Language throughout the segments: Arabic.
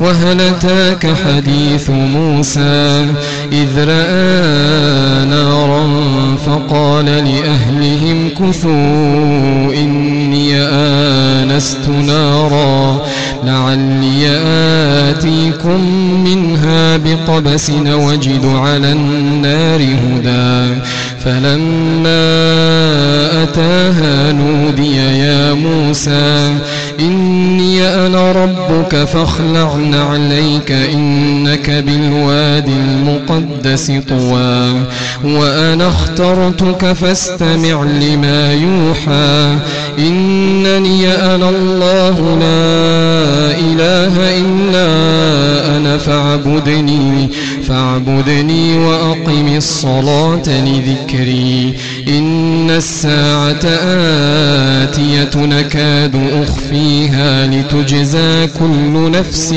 وهل أتاك حديث موسى إذ رأى نارا فقال لأهلهم كثوا إني آنست نارا لعلي آتيكم منها بقبس وجد على النار هدى فلما أتاها نودي يا موسى إني أنا ربك فاخلع عليك إنك بالوادي المقدس طوى وأنا اخترتك فاستمع لما يوحى إنني أنا الله لا إله إلا أنا فاعبدني فاعبدني وأقم الصلاة لذكري. إن الساعة آتية نكاد أخفيها لتجزى كل نفس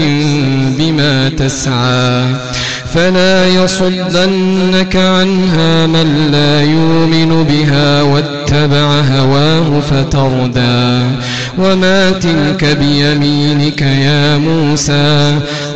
بما تسعى. فلا يصدنك عنها من لا يؤمن بها واتبع هواه فتردى. وما تلك بيمينك يا موسى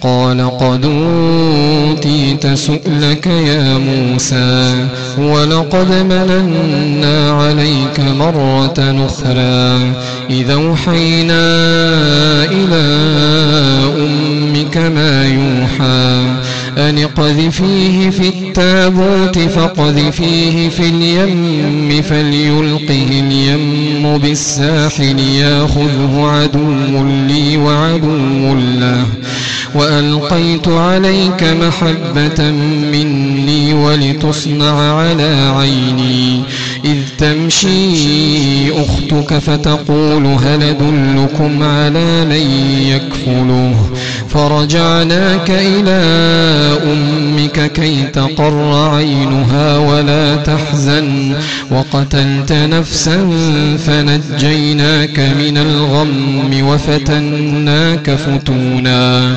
قال قد أوتيت سؤلك يا موسى ولقد مننا عليك مرة أخرى. إذا أوحينا إلى أمك ما يوحى أن اقذفيه في التابوت فاقذفيه في اليم فليلقه اليم بالساحل ياخذه عدو لي وعدو له. وألقيت عليك محبة مني ولتصنع على عيني. إذ تمشي أختك فتقول هل أدلكم على من يكفله؟ فرجعناك إلى أمك كي تقر عينها ولا تحزن. وقتلت نفسا فنجيناك من الغم وفتناك فتونا.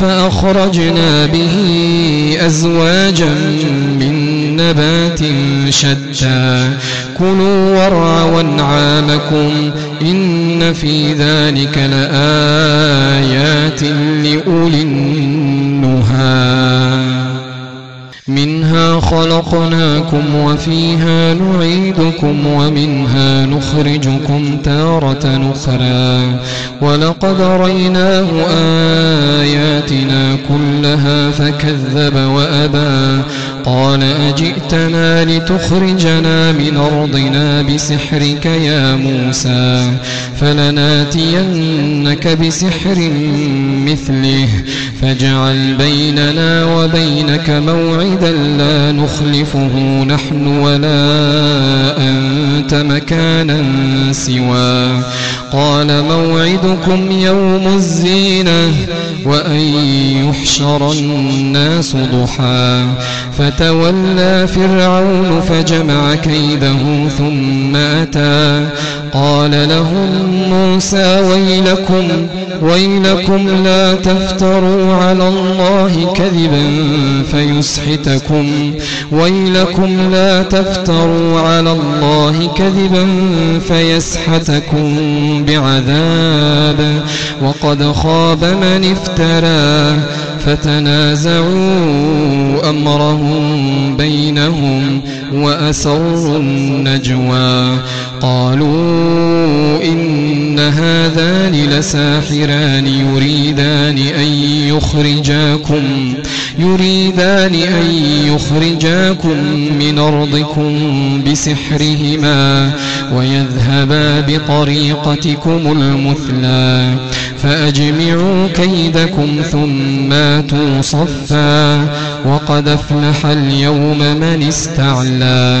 فأخرجنا به أزواجا من نبات شتى. كلوا وارعوا أنعامكم إن في ذلك لآيات لأولي النهى. منها خلقناكم وفيها نعيدكم ومنها نخرجكم تارة أخرى. ولقد ريناه آياتنا كلها فكذب وأبى. قال أجئتنا لتخرجنا من أرضنا بسحرك يا موسى؟ فلناتينك بسحر مثله. فاجعل بيننا وبينك موعدا لا نخلفه نحن ولا أنت مكانا سوى. قال موعدكم يوم الزينة وأن يحشر الناس ضحى. فتولى فرعون فجمع كيده ثم أتى. قال لهم موسى ويلكم ويلكم لا تفتروا على الله كذبا فيسحتكم. ويلكم لا تفتروا على الله كذبا فيسحتكم بعذاب. وقد خاب من افترى فتنازعوا أمرهم بينهم وأسروا النجوى. قالوا إن هذان لساحران يريدان أن يخرجاكم يريدان أن يخرجاكم من أرضكم بسحرهما ويذهبا بطريقتكم المثلى فأجمعوا كيدكم ثم آتوا صفا وقد أفلح اليوم من استعلى.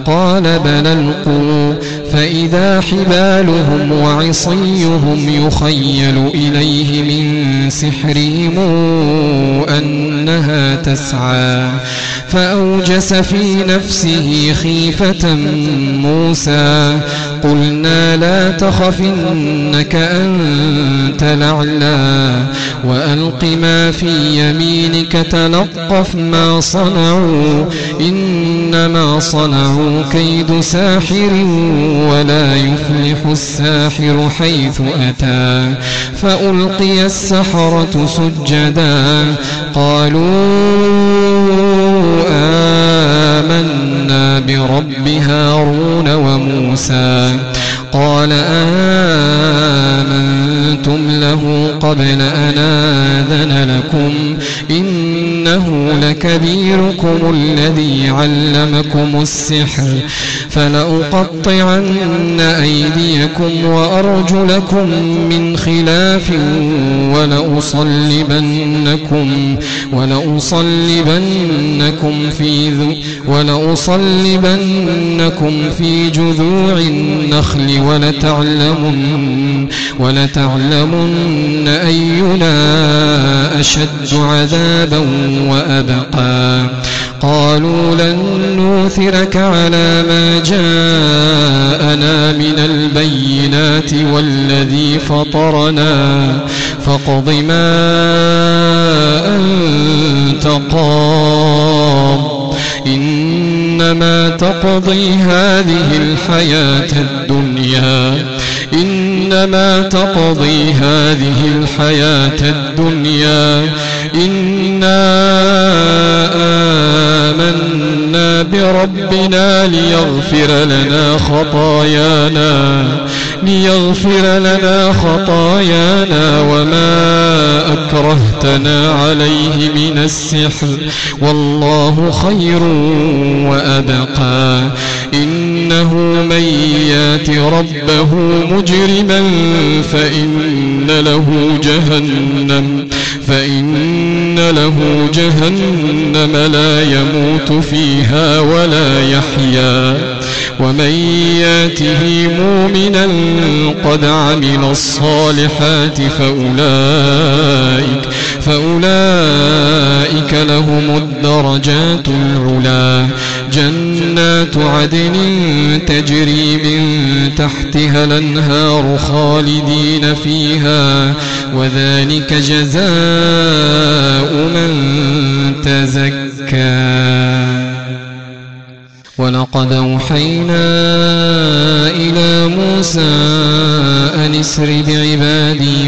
قال بل ألقوا فإذا حبالهم وعصيهم يخيل إليه من سحرهم أنها تسعى فأوجس في نفسه خيفة موسى قلنا لا تخف إنك أنت لعلى وألق ما في يمينك تلقف ما صنعوا إنما صنعوا كيد ساحر ولا يفلح الساحر حيث أتى. فألقي السحرة سجدا. قالوا آمنا برب هارون وموسى. قال آمنتم له قبل أن إنه لكبيركم الذي علمكم السحر فلأقطعن أيديكم وأرجلكم من خلاف ولأصلبنكم ولأصلبنكم في ذو ولأصلبنكم في جذوع النخل ولتعلمن ولتعلمن أينا أشد عذابا وأبقى قالوا لن نوثرك على ما جاءنا من البينات والذي فطرنا. فاقض ما أنت قاض. إنما تقضي هذه الحياة الدنيا. إنما تقضي هذه الحياة الدنيا. إنا آمنا بربنا ليغفر لنا خطايانا ليغفر لنا خطايانا وما أكرهتنا عليه من السحر. والله خير وأبقى. إنه من يات ربه مجرما فإن له جهنم فإن له جهنم لا يموت فيها ولا يحيا. ومن ياته مؤمنا قد عمل الصالحات فأولئك فأولئك لهم الدرجات العلا. جنات عدن تجري من تحتها الأنهار خالدين فيها وذلك جزاء من تزكى. ولقد أوحينا إلى موسى أن اسر بعبادي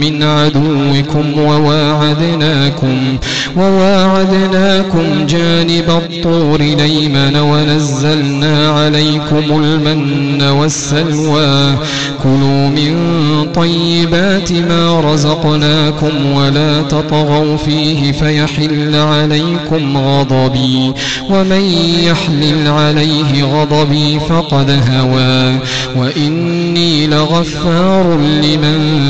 من عدوكم وواعدناكم وواعدناكم جانب الطور ليمن ونزلنا عليكم المن والسلوى. كلوا من طيبات ما رزقناكم ولا تطغوا فيه فيحل عليكم غضبي ومن يحلل عليه غضبي فقد هوى. وإني لغفار لمن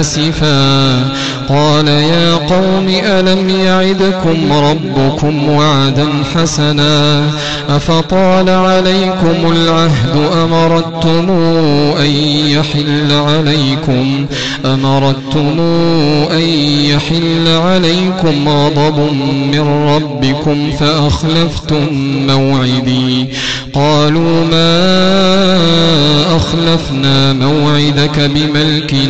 أسفا. قال يا قوم ألم يعدكم ربكم وعدا حسنا؟ أفطال عليكم العهد أمرتم أن يحل عليكم؟ أمرتم أن يحل عليكم غضب من ربكم فأخلفتم موعدي. قالوا ما أخلفنا موعدك بملكنا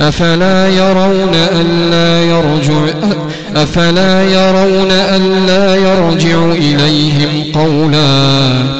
أفلا يرون ألا يرجع أفلا يرون ألا يرجع إليهم قولا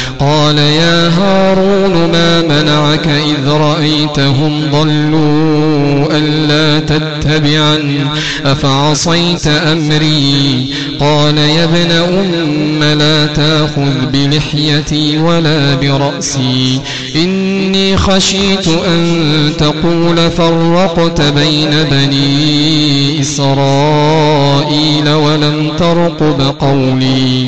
قال يا هارون ما منعك إذ رأيتهم ضلوا ألا تتبعا أفعصيت أمري؟ قال يا ابن أم لا تأخذ بلحيتي ولا برأسي. إني خشيت أن تقول فرقت بين بني إسرائيل ولم ترقب قولي.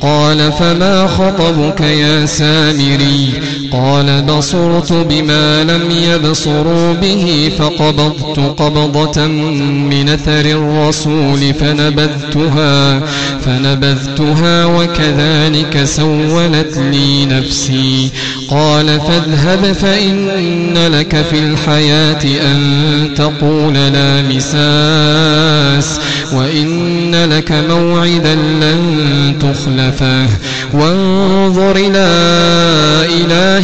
قال فما خطبك يا سامري. قال بصرت بما لم يبصروا به فقبضت قبضة من أثر الرسول فنبذتها فنبذتها وكذلك سولت لي نفسي. قال فاذهب فإن لك في الحياة أن تقول لا مساس وإن لك موعدا لن تخلفه. وانظر إلى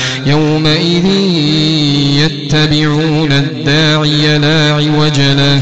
يومئذ يتبعون الداعي لا عوج له.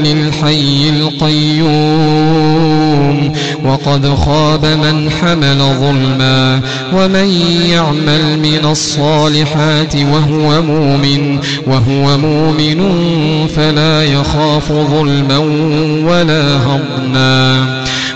للحي القيوم وقد خاب من حمل ظلما ومن يعمل من الصالحات وهو مؤمن وهو مؤمن فلا يخاف ظلما ولا هضما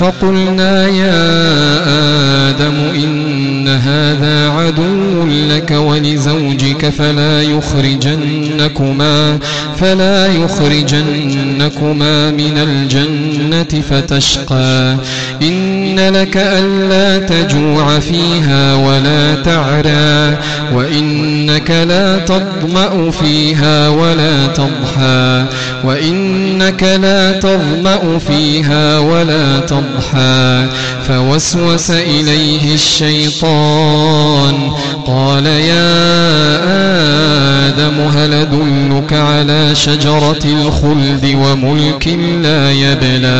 فقلنا يا آدم إن هذا عدو لك ولزوجك فلا يخرجنكما فلا يخرجنكما من الجنة. فتشقى. إن لك ألا تجوع فيها ولا تعرى وإنك لا تظمأ فيها ولا تضحى وإنك لا تظمأ فيها ولا تضحى. فوسوس إليه الشيطان قال يا آدم هل أدلك على شجرة الخلد وملك لا يبلى؟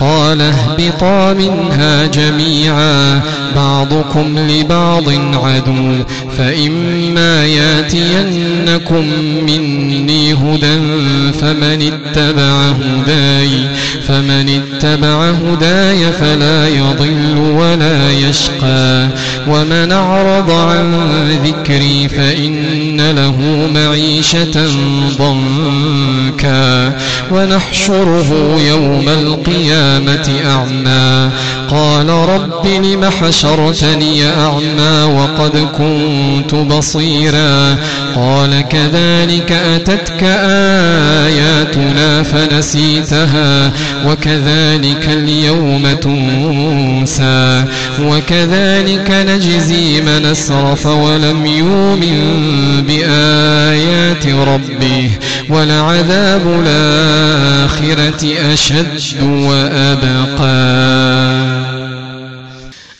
قال اهبطا منها جميعا بعضكم لبعض عدو فإما ياتينكم مني هدى فمن اتبع هداي فمن اتبع هداي فلا يضل ولا يشقى ومن أعرض عن ذكري فإن له معيشة ضنكا ونحشره يوم القيامة. أعمى. قال رب لم حشرتني أعمى وقد كنت بصيرا. قال كذلك أتتك آياتنا فنسيتها وكذلك اليوم تنسى وكذلك نجزي من أسرف ولم يؤمن بآيات ربه ولعذاب الآخرة أشد وأبقى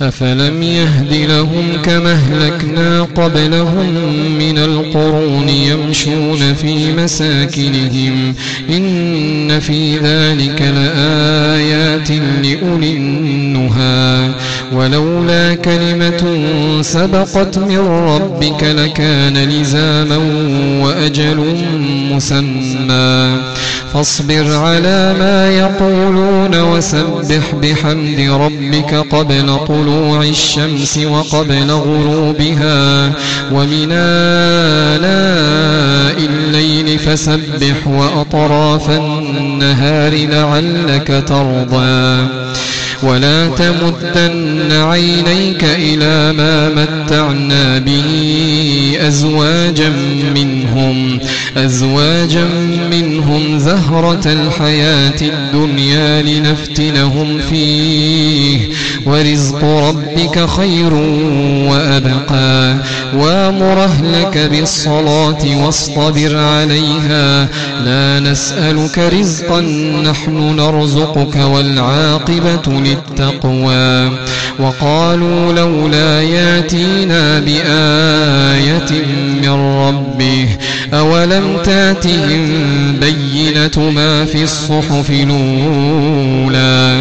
أفلم يهد لهم كما اهلكنا قبلهم من القرون يمشون في مساكنهم إن في ذلك لآيات لأولي النهى ولولا كلمة سبقت من ربك لكان لزاما وأجل مسمى فاصبر على ما يقولون وسبح بحمد ربك قبل طلوع الشمس وقبل غروبها ومن آلاء الليل فسبح وأطراف النهار لعلك ترضى ولا تمدن عينيك إلى ما متعنا به أزواجا منهم أزواجا منهم زهرة الحياة الدنيا لنفتنهم فيه ورزق ربك خير وأبقى. وأمر أهلك بالصلاة واصطبر عليها. لا نسألك رزقا نحن نرزقك والعاقبة للتقوى وقالوا لولا ياتينا بآية من ربه أولم تأتهم بينة ما في الصحف الأولى؟